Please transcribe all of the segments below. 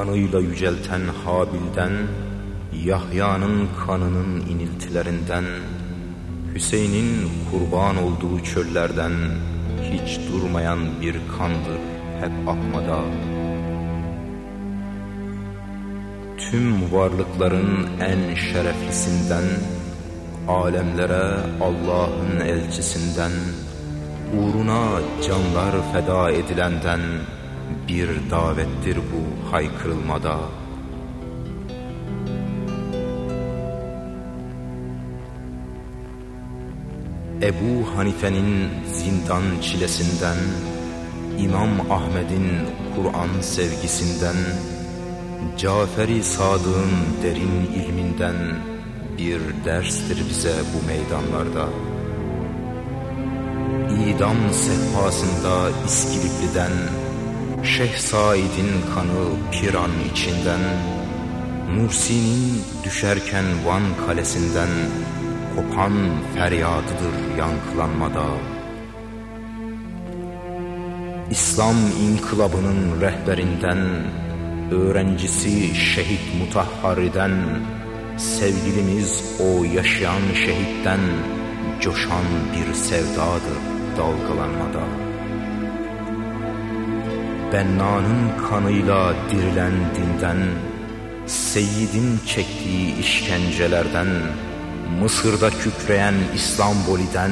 Kanıyla yücelten Habil'den, Yahya'nın kanının iniltilerinden, Hüseyin'in kurban olduğu çöllerden hiç durmayan bir kandır hep akmada. Tüm varlıkların en şereflisinden, alemlere Allah'ın elçisinden, uğruna canlar feda edilenden bir davettir bu haykırılmada. Ebu Hanife'nin zindan çilesinden, İmam Ahmet'in Kur'an sevgisinden, Caferi Sadık'ın derin ilminden bir derstir bize bu meydanlarda. İdam sehpasında İskilipli'den, Şeyh Said'in kanı Piran içinden, Nursi'nin düşerken Van kalesinden, kopan feryadıdır yankılanmada. İslam inkılabının rehberinden, öğrencisi şehit mutahhariden, sevgilimiz o yaşayan şehitten, coşan bir sevdadır dalgalanmada. Benna'nın kanıyla dirilen dinden, Seyyid'in çektiği işkencelerden, Mısır'da kükreyen İstanbul'den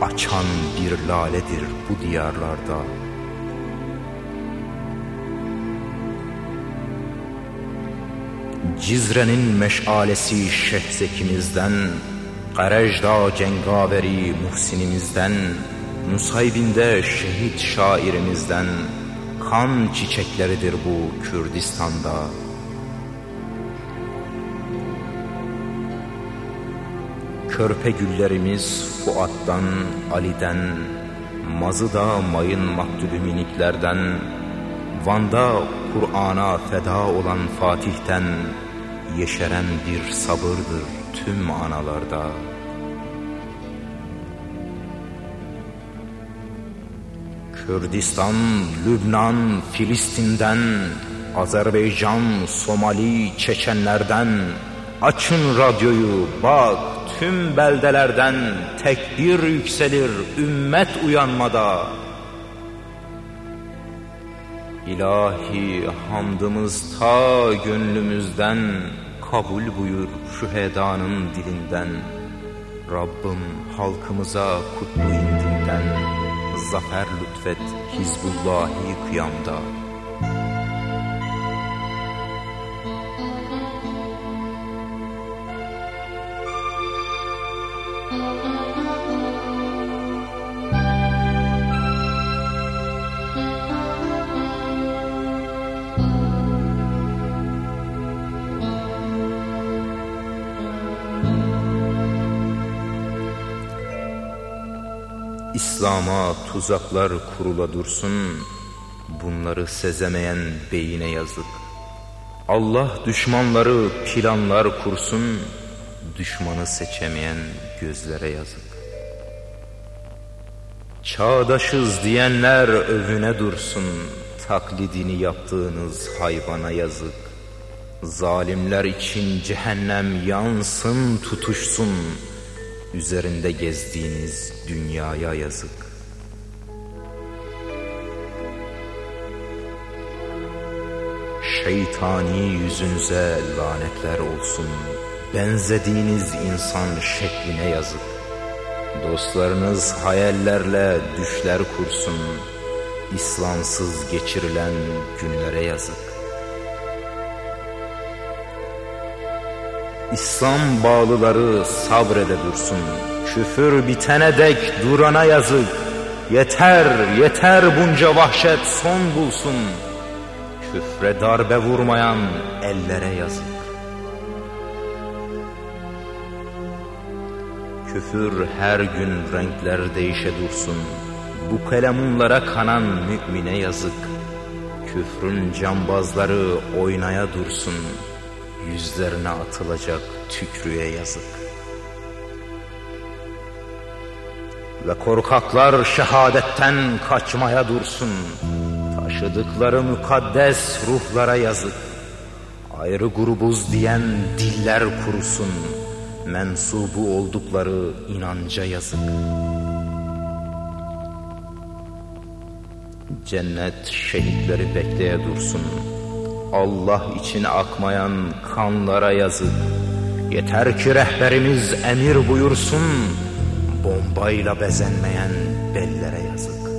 açan bir laledir bu diyarlarda. Cizre'nin meşalesi şehzekimizden, Karejda cengaveri Muhsinimizden, Nusaybin'de şehit şairimizden, kan çiçekleridir bu Kürdistan'da. Körpe güllerimiz Fuat'tan, Ali'den, Mazıda mayın maktulü miniklerden, Van'da Kur'an'a feda olan Fatih'ten, yeşeren bir sabırdır tüm analarda. Kürdistan, Lübnan, Filistin'den, Azerbaycan, Somali, Çeçenlerden, açın radyoyu bak tüm beldelerden tekbir yükselir ümmet uyanmada. İlahi hamdımız ta gönlümüzden kabul buyur şu dilinden. Rabbim halkımıza kutlu indinden zafer lütfet Hizbullahi kıyamda. İslam'a tuzaklar kurula dursun, bunları sezemeyen beyine yazık. Allah düşmanları planlar kursun, düşmanı seçemeyen gözlere yazık. Çağdaşız diyenler övüne dursun, taklidini yaptığınız hayvana yazık. Zalimler için cehennem yansın tutuşsun, üzerinde gezdiğiniz dünyaya yazık. Şeytani yüzünüze lanetler olsun, benzediğiniz insan şekline yazık. Dostlarınız hayallerle düşler kursun, İslamsız geçirilen günlere yazık. İslam bağlıları sabrede dursun. Küfür bitene dek durana yazık. Yeter, yeter bunca vahşet son bulsun. Küfre darbe vurmayan ellere yazık. Küfür her gün renkler değişe dursun. Bu kalemunlara kanan mümine yazık. Küfrün cambazları oynaya dursun. Yüzlerine atılacak tükrüye yazık. Ve korkaklar şehadetten kaçmaya dursun. Taş Taşıdıkları mukaddes ruhlara yazık. Ayrı grubuz diyen diller kurusun. Mensubu oldukları inanca yazık. Cennet şehitleri bekleye dursun. Allah için akmayan kanlara yazık. Yeter ki rehberimiz emir buyursun. Bombayla bezenmeyen bellere yazık.